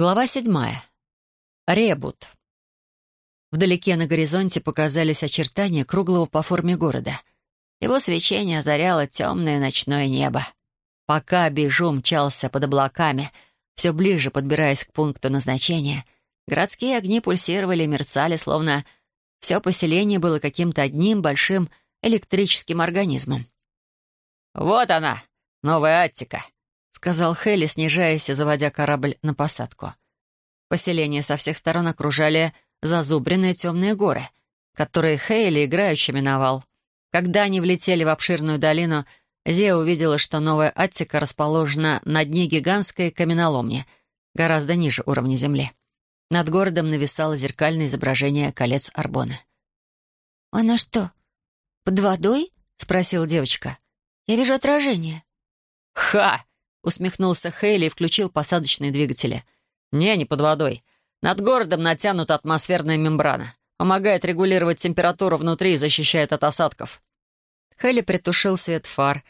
Глава седьмая. Ребут. Вдалеке на горизонте показались очертания круглого по форме города. Его свечение озаряло темное ночное небо. Пока Бежу мчался под облаками, все ближе подбираясь к пункту назначения, городские огни пульсировали и мерцали, словно все поселение было каким-то одним большим электрическим организмом. «Вот она, новая Аттика», сказал Хелли, снижаясь и заводя корабль на посадку. Поселение со всех сторон окружали зазубренные темные горы, которые Хейли играючи миновал. Когда они влетели в обширную долину, Зия увидела, что новая Аттика расположена на дне гигантской каменоломни, гораздо ниже уровня земли. Над городом нависало зеркальное изображение колец Арбона. «Она что, под водой?» — спросила девочка. «Я вижу отражение». «Ха!» Усмехнулся Хейли и включил посадочные двигатели. «Не, не под водой. Над городом натянута атмосферная мембрана. Помогает регулировать температуру внутри и защищает от осадков». Хейли притушил свет фар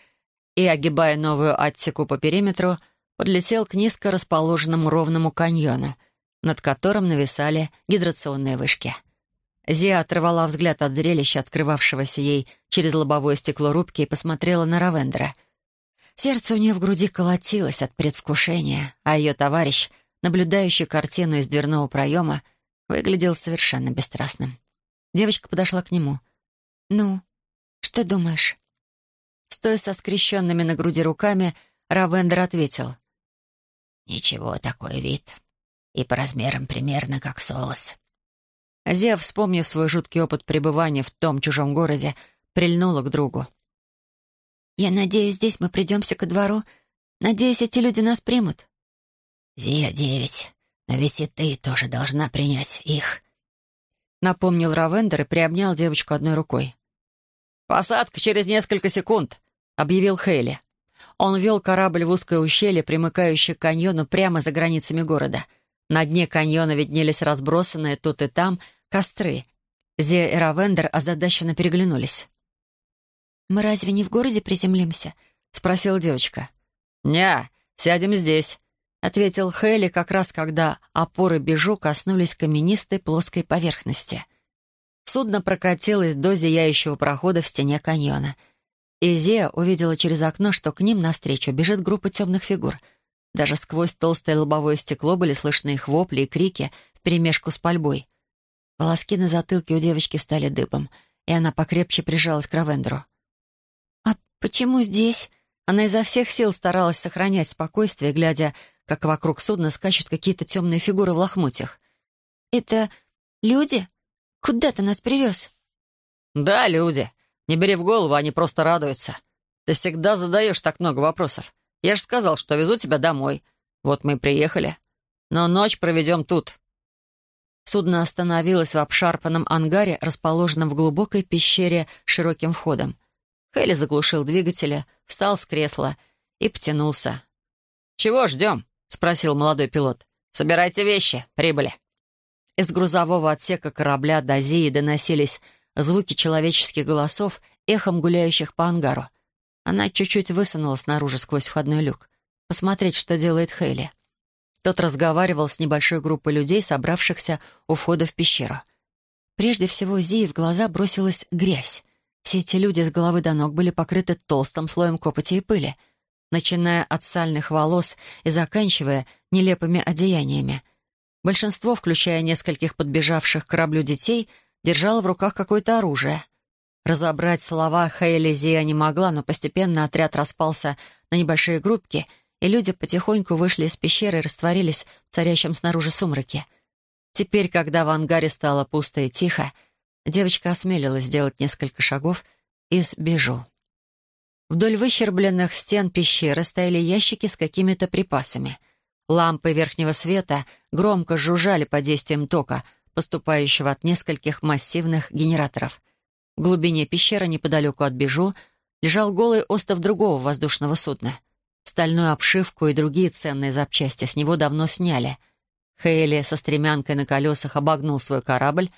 и, огибая новую аттику по периметру, подлетел к низко расположенному ровному каньону, над которым нависали гидрационные вышки. Зия оторвала взгляд от зрелища, открывавшегося ей через лобовое стекло рубки, и посмотрела на Равендера — Сердце у нее в груди колотилось от предвкушения, а ее товарищ, наблюдающий картину из дверного проема, выглядел совершенно бесстрастным. Девочка подошла к нему. «Ну, что думаешь?» Стоя со скрещенными на груди руками, Равендер ответил. «Ничего, такой вид. И по размерам примерно как Солос». Зев, вспомнив свой жуткий опыт пребывания в том чужом городе, прильнула к другу. «Я надеюсь, здесь мы придемся ко двору. Надеюсь, эти люди нас примут». «Зия девять, но ведь и ты тоже должна принять их», — напомнил Равендер и приобнял девочку одной рукой. «Посадка через несколько секунд», — объявил Хейли. Он вел корабль в узкое ущелье, примыкающее к каньону прямо за границами города. На дне каньона виднелись разбросанные тут и там костры. Зия и Равендер озадаченно переглянулись. «Мы разве не в городе приземлимся?» — спросила девочка. «Не, сядем здесь», — ответил Хейли как раз когда опоры бежу коснулись каменистой плоской поверхности. Судно прокатилось до зияющего прохода в стене каньона. И Зия увидела через окно, что к ним навстречу бежит группа темных фигур. Даже сквозь толстое лобовое стекло были слышны их вопли и крики вперемешку с пальбой. Волоски на затылке у девочки стали дыбом, и она покрепче прижалась к Равендеру. «Почему здесь?» Она изо всех сил старалась сохранять спокойствие, глядя, как вокруг судна скачут какие-то темные фигуры в лохмотьях. «Это люди? Куда ты нас привез?» «Да, люди. Не бери в голову, они просто радуются. Ты всегда задаешь так много вопросов. Я же сказал, что везу тебя домой. Вот мы и приехали. Но ночь проведем тут». Судно остановилось в обшарпанном ангаре, расположенном в глубокой пещере с широким входом. Хелли заглушил двигателя, встал с кресла и потянулся. «Чего ждем?» — спросил молодой пилот. «Собирайте вещи. Прибыли». Из грузового отсека корабля до Зии доносились звуки человеческих голосов, эхом гуляющих по ангару. Она чуть-чуть высунула снаружи сквозь входной люк. Посмотреть, что делает Хейли. Тот разговаривал с небольшой группой людей, собравшихся у входа в пещеру. Прежде всего Зии в глаза бросилась грязь. Все эти люди с головы до ног были покрыты толстым слоем копоти и пыли, начиная от сальных волос и заканчивая нелепыми одеяниями. Большинство, включая нескольких подбежавших к кораблю детей, держало в руках какое-то оружие. Разобрать слова Хейли Зия не могла, но постепенно отряд распался на небольшие группки, и люди потихоньку вышли из пещеры и растворились в царящем снаружи сумраке. Теперь, когда в ангаре стало пусто и тихо, девочка осмелилась сделать несколько шагов и сбежу. Вдоль выщербленных стен пещеры стояли ящики с какими-то припасами. Лампы верхнего света громко жужжали под действием тока, поступающего от нескольких массивных генераторов. В глубине пещеры, неподалеку от Бежу, лежал голый остов другого воздушного судна. Стальную обшивку и другие ценные запчасти с него давно сняли. Хейли со стремянкой на колесах обогнул свой корабль,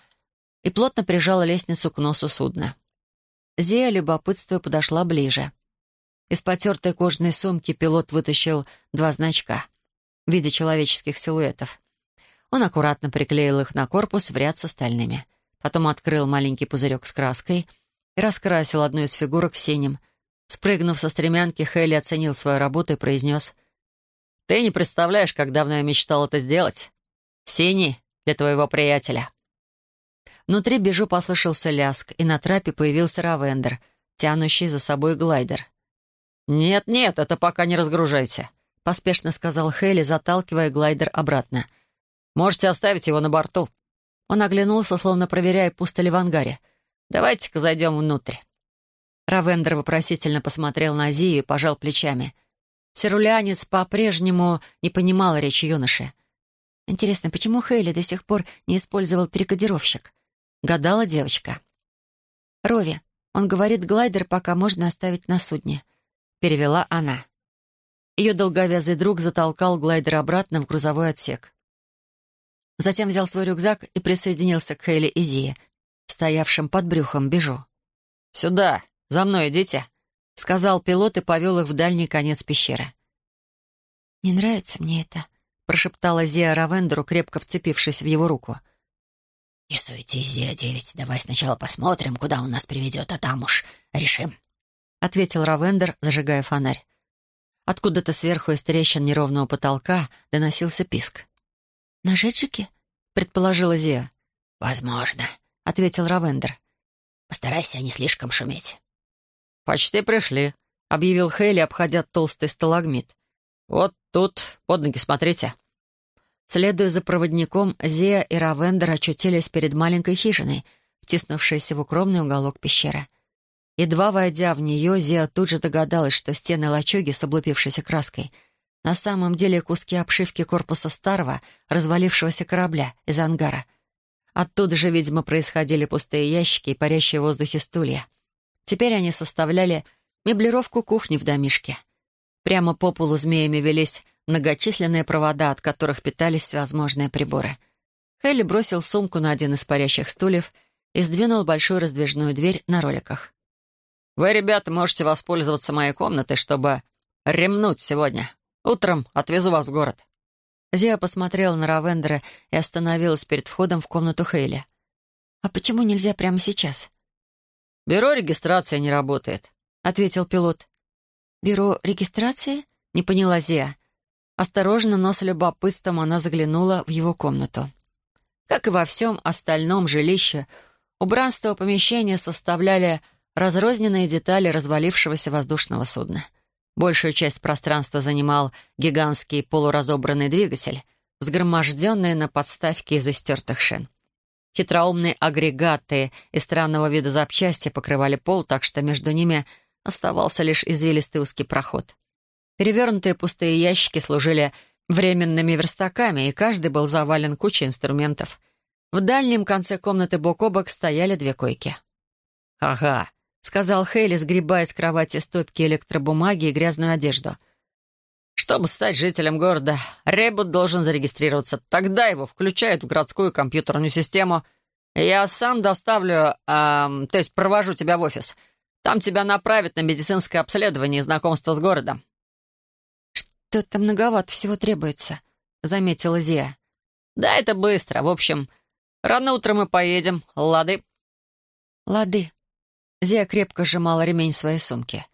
и плотно прижала лестницу к носу судна. Зия, любопытствуя, подошла ближе. Из потертой кожаной сумки пилот вытащил два значка. в виде человеческих силуэтов. Он аккуратно приклеил их на корпус в ряд с остальными. Потом открыл маленький пузырек с краской и раскрасил одну из фигурок синим. Спрыгнув со стремянки, Хейли оценил свою работу и произнес «Ты не представляешь, как давно я мечтал это сделать. Синий для твоего приятеля». Внутри бежу послышался ляск, и на трапе появился Равендер, тянущий за собой глайдер. «Нет-нет, это пока не разгружайте», — поспешно сказал Хейли, заталкивая глайдер обратно. «Можете оставить его на борту». Он оглянулся, словно проверяя, пусто ли в ангаре. «Давайте-ка зайдем внутрь». Равендер вопросительно посмотрел на Зию и пожал плечами. Сирулянец по-прежнему не понимал речи юноши. Интересно, почему Хейли до сих пор не использовал перекодировщик? Гадала девочка. «Рови, он говорит, глайдер пока можно оставить на судне», — перевела она. Ее долговязый друг затолкал глайдер обратно в грузовой отсек. Затем взял свой рюкзак и присоединился к Хейли и Зие, стоявшим под брюхом бежу. «Сюда, за мной идите», — сказал пилот и повел их в дальний конец пещеры. «Не нравится мне это», — прошептала Зия Равендеру, крепко вцепившись в его руку. — «Не суетись, Зия-9, давай сначала посмотрим, куда он нас приведет, а там уж решим», — ответил Равендер, зажигая фонарь. Откуда-то сверху из трещин неровного потолка доносился писк. «На Жеджике?» — предположила Зия. «Возможно», — ответил Равендер. «Постарайся не слишком шуметь». «Почти пришли», — объявил Хейли, обходя толстый сталагмит. «Вот тут, под ноги смотрите». Следуя за проводником, Зия и Равендер очутились перед маленькой хижиной, втиснувшейся в укромный уголок пещеры. Едва войдя в нее, Зия тут же догадалась, что стены лачуги с облупившейся краской на самом деле куски обшивки корпуса старого, развалившегося корабля из ангара. Оттуда же, видимо, происходили пустые ящики и парящие в воздухе стулья. Теперь они составляли меблировку кухни в домишке. Прямо по полу змеями велись многочисленные провода, от которых питались всевозможные приборы. Хелли бросил сумку на один из парящих стульев и сдвинул большую раздвижную дверь на роликах. «Вы, ребята, можете воспользоваться моей комнатой, чтобы ремнуть сегодня. Утром отвезу вас в город». Зия посмотрела на Равендера и остановилась перед входом в комнату Хейли. «А почему нельзя прямо сейчас?» «Бюро регистрации не работает», — ответил пилот. «Бюро регистрации?» — не поняла Зия. Осторожно, но с любопытством она заглянула в его комнату. Как и во всем остальном жилище, убранство помещения составляли разрозненные детали развалившегося воздушного судна. Большую часть пространства занимал гигантский полуразобранный двигатель, сгроможденный на подставке из истертых шин. Хитроумные агрегаты и странного вида запчасти покрывали пол, так что между ними оставался лишь извилистый узкий проход. Перевернутые пустые ящики служили временными верстаками, и каждый был завален кучей инструментов. В дальнем конце комнаты бок о бок стояли две койки. «Ага», — сказал Хейли, сгребая с кровати стопки электробумаги и грязную одежду. «Чтобы стать жителем города, Ребут должен зарегистрироваться. Тогда его включают в городскую компьютерную систему. Я сам доставлю, эм, то есть провожу тебя в офис. Там тебя направят на медицинское обследование и знакомство с городом. «Что-то многовато всего требуется», — заметила Зия. «Да, это быстро. В общем, рано утром мы поедем. Лады». «Лады». Зия крепко сжимала ремень своей сумки.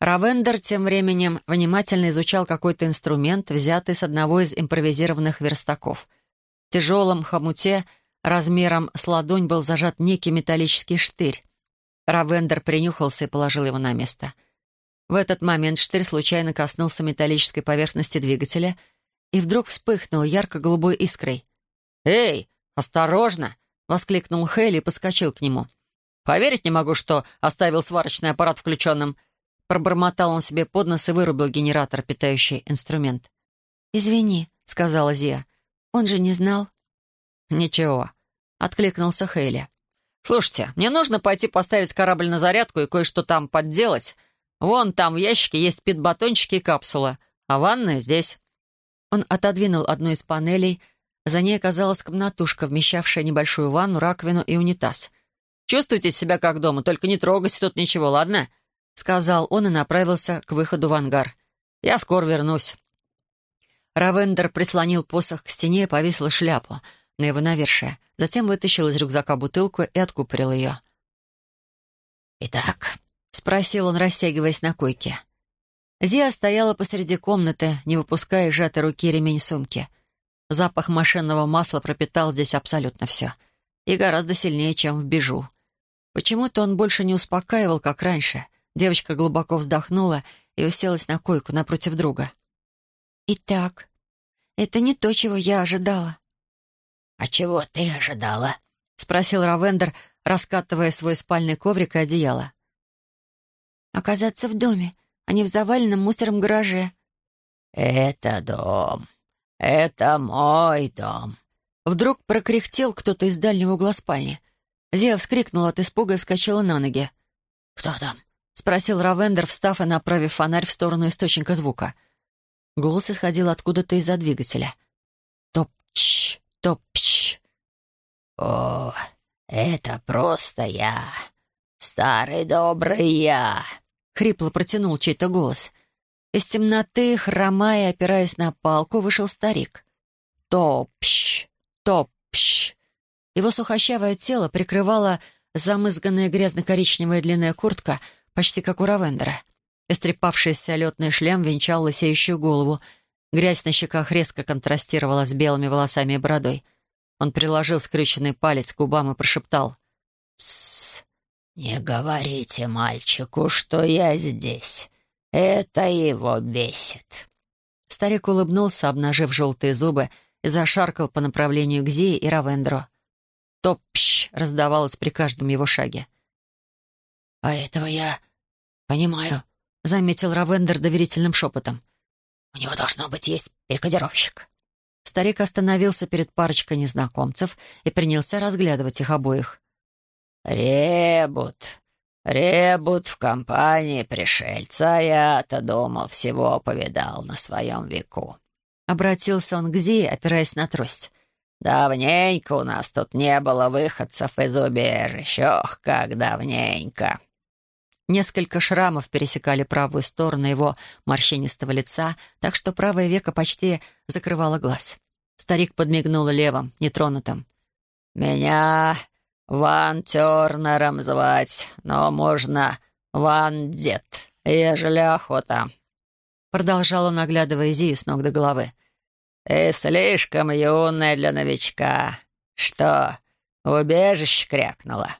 Равендер тем временем внимательно изучал какой-то инструмент, взятый с одного из импровизированных верстаков. В тяжелом хомуте размером с ладонь был зажат некий металлический штырь. Равендер принюхался и положил его на место — в этот момент штырь случайно коснулся металлической поверхности двигателя и вдруг вспыхнул ярко-голубой искрой. «Эй, осторожно!» — воскликнул Хейли и подскочил к нему. «Поверить не могу, что оставил сварочный аппарат включенным». Пробормотал он себе под нос и вырубил генератор, питающий инструмент. «Извини», — сказала Зия. «Он же не знал». «Ничего», — откликнулся Хейли. «Слушайте, мне нужно пойти поставить корабль на зарядку и кое-что там подделать. Вон там в ящике есть пит-батончики и капсула, а ванная здесь». Он отодвинул одну из панелей. За ней оказалась комнатушка, вмещавшая небольшую ванну, раковину и унитаз. «Чувствуйте себя как дома, только не трогайте тут ничего, ладно?» — сказал он и направился к выходу в ангар. «Я скоро вернусь». Равендер прислонил посох к стене и повесил шляпу на его навершие. Затем вытащил из рюкзака бутылку и откупорил ее. «Итак?» — спросил он, растягиваясь на койке. Зия стояла посреди комнаты, не выпуская сжатой руки ремень сумки. Запах машинного масла пропитал здесь абсолютно все. И гораздо сильнее, чем в бежу. Почему-то он больше не успокаивал, как раньше. Девочка глубоко вздохнула и уселась на койку напротив друга. «Итак, это не то, чего я ожидала». «А чего ты ожидала?» — спросил Равендер, раскатывая свой спальный коврик и одеяло. «Оказаться в доме, а не в заваленном мусором гараже». «Это дом. Это мой дом». Вдруг прокряхтел кто-то из дальнего угла спальни. Зия вскрикнула от испуга и вскочила на ноги. «Кто там?» — спросил Равендер, встав и направив фонарь в сторону источника звука. Голос исходил откуда-то из-за двигателя. Топ-ч, топ-ч. «О, это просто я. Старый добрый я», — хрипло протянул чей-то голос. Из темноты, хромая опираясь на палку, вышел старик. Топщ, топщ. Его сухощавое тело прикрывала замызганная грязно-коричневая длинная куртка, почти как у Равендера. Истрепавшийся летный шлем венчал лысеющую голову. Грязь на щеках резко контрастировала с белыми волосами и бородой. Он приложил скрюченный палец к губам и прошептал. «Тссс, не говорите мальчику, что я здесь. Это его бесит». Старик улыбнулся, обнажив желтые зубы, и зашаркал по направлению к Зии и Равендру. «Топщ!» — раздавалось при каждом его шаге. «А этого я понимаю», — заметил Равендер доверительным шепотом. «У него должно быть есть перекодировщик». Старик остановился перед парочкой незнакомцев и принялся разглядывать их обоих. «Ребут, Ребут в компании пришельца, я-то думал, всего повидал на своем веку». Обратился он к Зи, опираясь на трость. «Давненько у нас тут не было выходцев из убежищ. Ох, как давненько!» Несколько шрамов пересекали правую сторону его морщинистого лица, так что правое веко почти закрывало глаз. Старик подмигнул левым, нетронутым. «Меня Ван Тернером звать, но можно Ван Дед, ежели охота». Продолжал он, оглядывая Зию с ног до головы. «Ты слишком юная для новичка. Что, убежище крякнула?»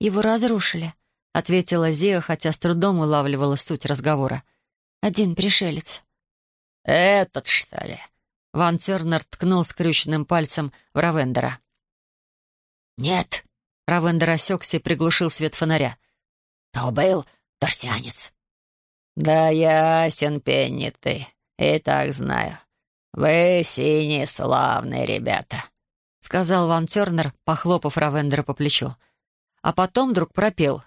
«Его разрушили», — ответила Зия, хотя с трудом улавливала суть разговора. «Один пришелец». «Этот, что ли?» Ван Тернер ткнул скрюченным пальцем в Равендера. «Нет». Равендер осекся и приглушил свет фонаря. «То был торсианец». «Да ясен, Пенни, ты. И так знаю. Вы синие славные ребята», — сказал Ван Тернер, похлопав Равендера по плечу. А потом вдруг пропел.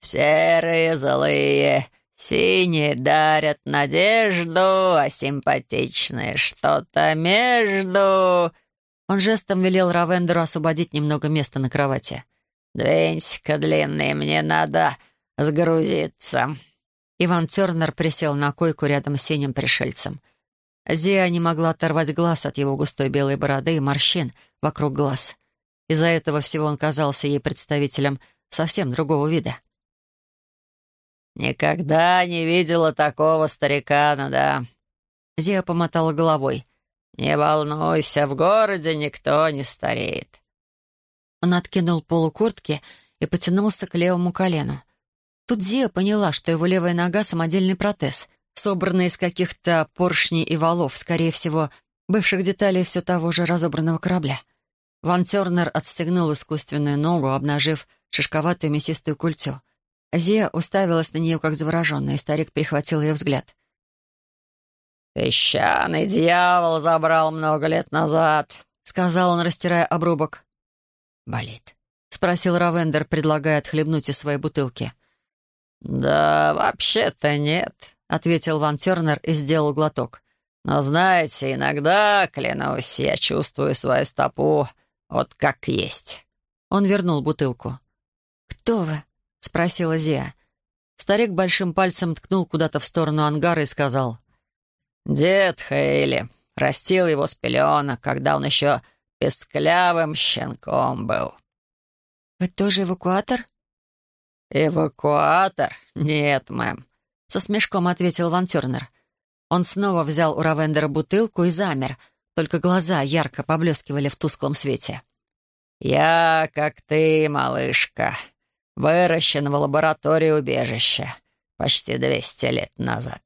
«Серые злые, синие дарят надежду, а симпатичные что-то между...» Он жестом велел Равендеру освободить немного места на кровати. «Двинься-ка, длинный, мне надо сгрузиться». Иван Тернер присел на койку рядом с синим пришельцем. Зия не могла оторвать глаз от его густой белой бороды и морщин вокруг глаз. Из-за этого всего он казался ей представителем совсем другого вида. «Никогда не видела такого старикана, да?» Зия помотала головой. «Не волнуйся, в городе никто не стареет». Он откинул полу куртки и потянулся к левому колену. Тут Зия поняла, что его левая нога — самодельный протез, собранный из каких-то поршней и валов, скорее всего, бывших деталей все того же разобранного корабля. Ван Тернер отстегнул искусственную ногу, обнажив шишковатую мясистую культю. Зия уставилась на нее, как завороженная, и старик перехватил ее взгляд. «Песчаный дьявол забрал много лет назад», — сказал он, растирая обрубок. «Болит?» — спросил Равендер, предлагая отхлебнуть из своей бутылки. «Да, вообще-то нет», — ответил Ван Тернер и сделал глоток. «Но знаете, иногда, клянусь, я чувствую свою стопу вот как есть». Он вернул бутылку. «Кто вы?» — спросила Зия. Старик большим пальцем ткнул куда-то в сторону ангара и сказал. Дед Хейли растил его с пеленок, когда он еще песклявым щенком был». «Вы тоже эвакуатор?» «Эвакуатор? Нет, мэм», — со смешком ответил Ван Тернер. Он снова взял у Равендера бутылку и замер, только глаза ярко поблескивали в тусклом свете. «Я, как ты, малышка, выращен в лаборатории убежища почти двести лет назад.